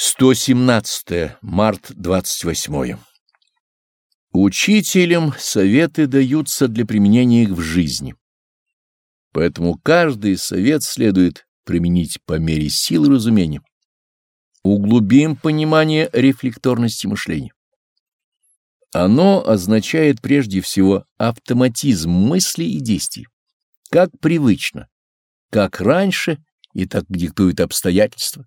117 март 28 Учителям советы даются для применения их в жизни. Поэтому каждый совет следует применить по мере сил и разумения. Углубим понимание рефлекторности мышления. Оно означает прежде всего автоматизм мыслей и действий, как привычно, как раньше и так диктуют обстоятельства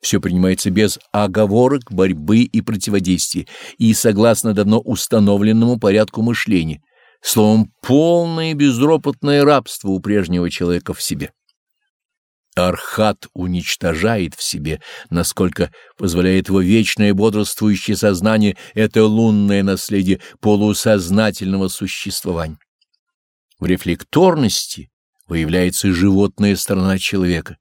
все принимается без оговорок, борьбы и противодействия и согласно давно установленному порядку мышления, словом, полное безропотное рабство у прежнего человека в себе. Архат уничтожает в себе, насколько позволяет его вечное бодрствующее сознание, это лунное наследие полусознательного существования. В рефлекторности выявляется животная сторона человека,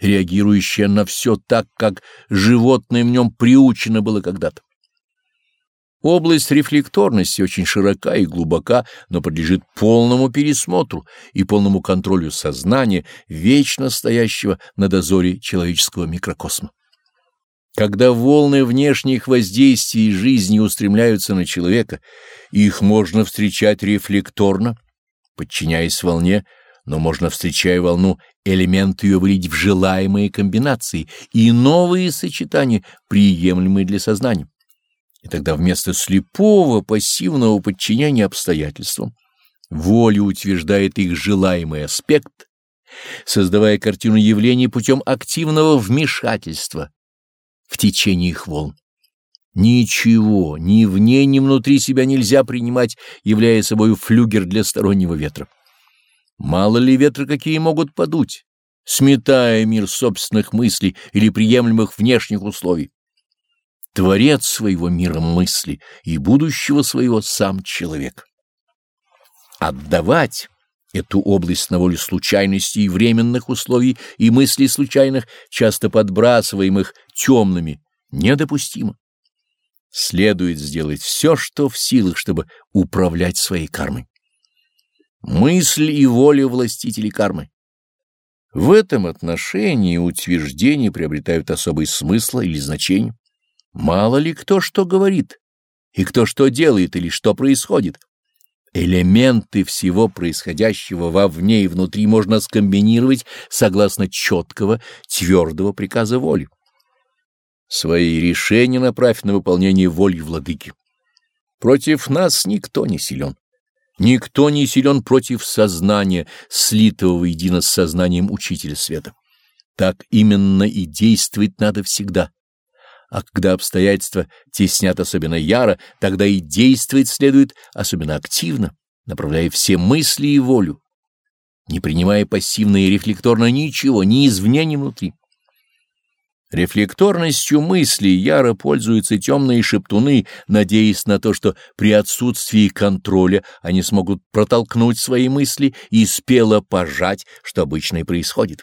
реагирующее на все так, как животное в нем приучено было когда-то. Область рефлекторности очень широка и глубока, но подлежит полному пересмотру и полному контролю сознания, вечно стоящего на дозоре человеческого микрокосма. Когда волны внешних воздействий жизни устремляются на человека, их можно встречать рефлекторно, подчиняясь волне, но можно, встречая волну, элементы ее вылить в желаемые комбинации и новые сочетания, приемлемые для сознания. И тогда вместо слепого пассивного подчинения обстоятельствам воля утверждает их желаемый аспект, создавая картину явлений путем активного вмешательства в течение их волн. Ничего ни вне, ни внутри себя нельзя принимать, являя собой флюгер для стороннего ветра. Мало ли ветры какие могут подуть, сметая мир собственных мыслей или приемлемых внешних условий. Творец своего мира мысли и будущего своего сам человек. Отдавать эту область на волю случайностей и временных условий и мыслей случайных, часто подбрасываемых темными, недопустимо. Следует сделать все, что в силах, чтобы управлять своей кармой мысль и воля властителей кармы. В этом отношении утверждения приобретают особый смысл или значение. Мало ли кто что говорит, и кто что делает, или что происходит. Элементы всего происходящего вовне и внутри можно скомбинировать согласно четкого, твердого приказа воли. Свои решения направь на выполнение воли владыки. Против нас никто не силен. Никто не силен против сознания, слитого воедино с сознанием Учителя Света. Так именно и действовать надо всегда. А когда обстоятельства теснят особенно яро, тогда и действовать следует особенно активно, направляя все мысли и волю, не принимая пассивно и рефлекторно ничего, ни извне, ни внутри. Рефлекторностью мыслей яро пользуются темные шептуны, надеясь на то, что при отсутствии контроля они смогут протолкнуть свои мысли и спело пожать, что обычно и происходит.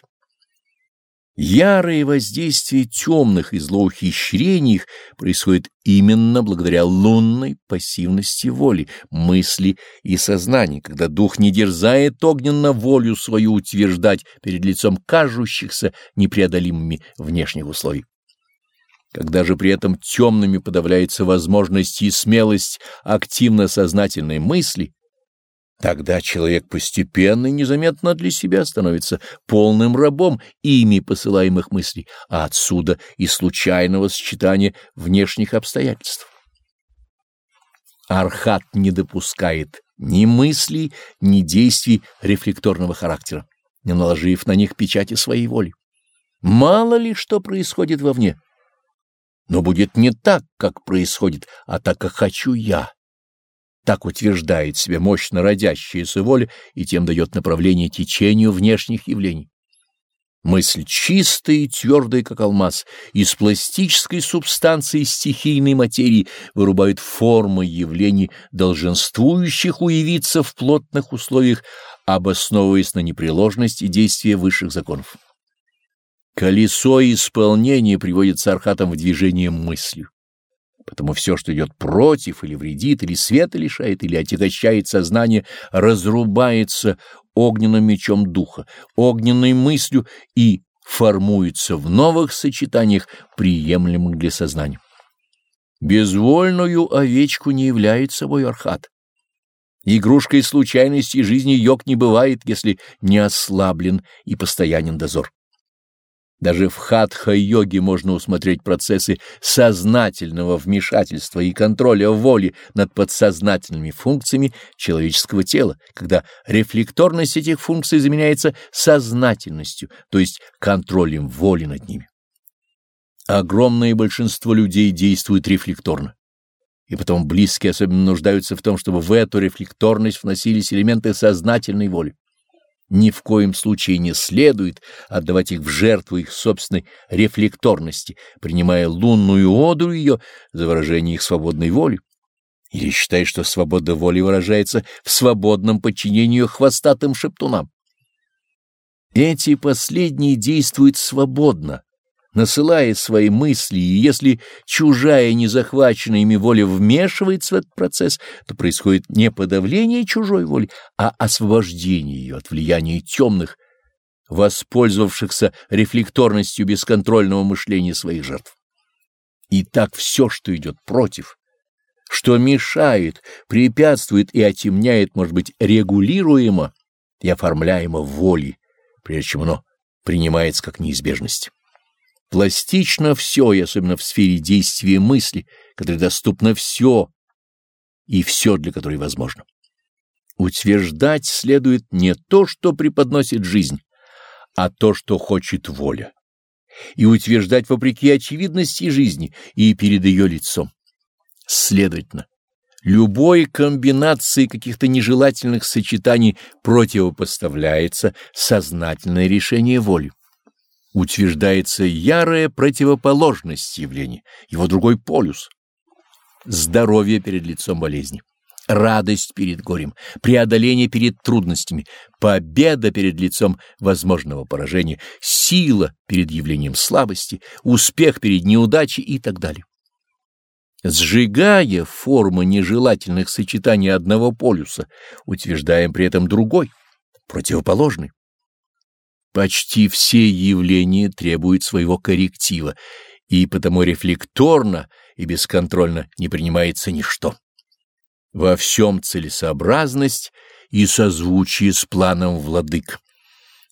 Ярое воздействие темных и злоухищрений их происходит именно благодаря лунной пассивности воли, мысли и сознания, когда дух не дерзает огненно волю свою утверждать перед лицом кажущихся непреодолимыми внешних условий. Когда же при этом темными подавляется возможность и смелость активно-сознательной мысли, Тогда человек постепенно и незаметно для себя становится полным рабом ими посылаемых мыслей, а отсюда и случайного сочетания внешних обстоятельств. Архат не допускает ни мыслей, ни действий рефлекторного характера, не наложив на них печати своей воли. Мало ли что происходит вовне, но будет не так, как происходит, а так, как хочу я. Так утверждает себе мощно родящаяся воля и тем дает направление течению внешних явлений. Мысль чистая и твердая, как алмаз, из пластической субстанции стихийной материи вырубает формы явлений, долженствующих уявиться в плотных условиях, обосновываясь на непреложности действия высших законов. Колесо исполнения приводится архатом в движение мыслью. Потому все, что идет против или вредит, или света лишает, или отягощает сознание, разрубается огненным мечом духа, огненной мыслью и формуется в новых сочетаниях, приемлемых для сознания. Безвольную овечку не является собой архат. Игрушкой случайности жизни йог не бывает, если не ослаблен и постоянен дозор. Даже в хатха-йоге можно усмотреть процессы сознательного вмешательства и контроля воли над подсознательными функциями человеческого тела, когда рефлекторность этих функций заменяется сознательностью, то есть контролем воли над ними. Огромное большинство людей действует рефлекторно, и потом близкие особенно нуждаются в том, чтобы в эту рефлекторность вносились элементы сознательной воли ни в коем случае не следует отдавать их в жертву их собственной рефлекторности, принимая лунную оду ее за выражение их свободной воли. Или считая, что свобода воли выражается в свободном подчинении хвостатым шептунам. Эти последние действуют свободно, насылая свои мысли, и если чужая, не захваченная ими воля вмешивается в этот процесс, то происходит не подавление чужой воли, а освобождение ее от влияния темных, воспользовавшихся рефлекторностью бесконтрольного мышления своих жертв. И так все, что идет против, что мешает, препятствует и отемняет, может быть регулируемо и оформляемо волей, прежде чем оно принимается как неизбежность. Пластично все, и особенно в сфере действия мысли, которой доступно все, и все, для которой возможно. Утверждать следует не то, что преподносит жизнь, а то, что хочет воля. И утверждать вопреки очевидности жизни и перед ее лицом. Следовательно, любой комбинации каких-то нежелательных сочетаний противопоставляется сознательное решение воли утверждается ярая противоположность явления, его другой полюс. Здоровье перед лицом болезни, радость перед горем, преодоление перед трудностями, победа перед лицом возможного поражения, сила перед явлением слабости, успех перед неудачей и так далее. Сжигая формы нежелательных сочетаний одного полюса, утверждаем при этом другой, противоположный. Почти все явления требуют своего корректива, и потому рефлекторно и бесконтрольно не принимается ничто. Во всем целесообразность и созвучие с планом владык.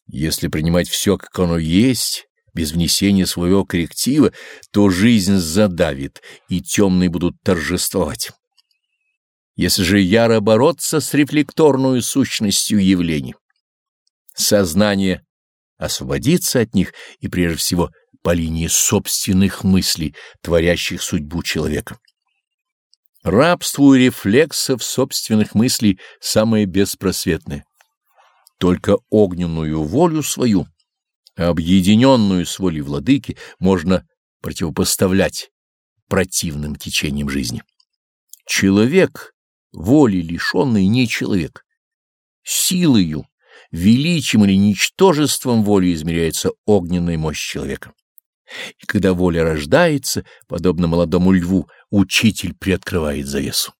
Если принимать все, как оно есть, без внесения своего корректива, то жизнь задавит, и темные будут торжествовать. Если же яро бороться с рефлекторной сущностью явлений, сознание освободиться от них и, прежде всего, по линии собственных мыслей, творящих судьбу человека. Рабство у рефлексов собственных мыслей самое беспросветное. Только огненную волю свою, объединенную с волей владыки, можно противопоставлять противным течениям жизни. Человек, воли лишенный, не человек. Силою, величием или ничтожеством воли измеряется огненная мощь человека. И когда воля рождается, подобно молодому льву, учитель приоткрывает завесу.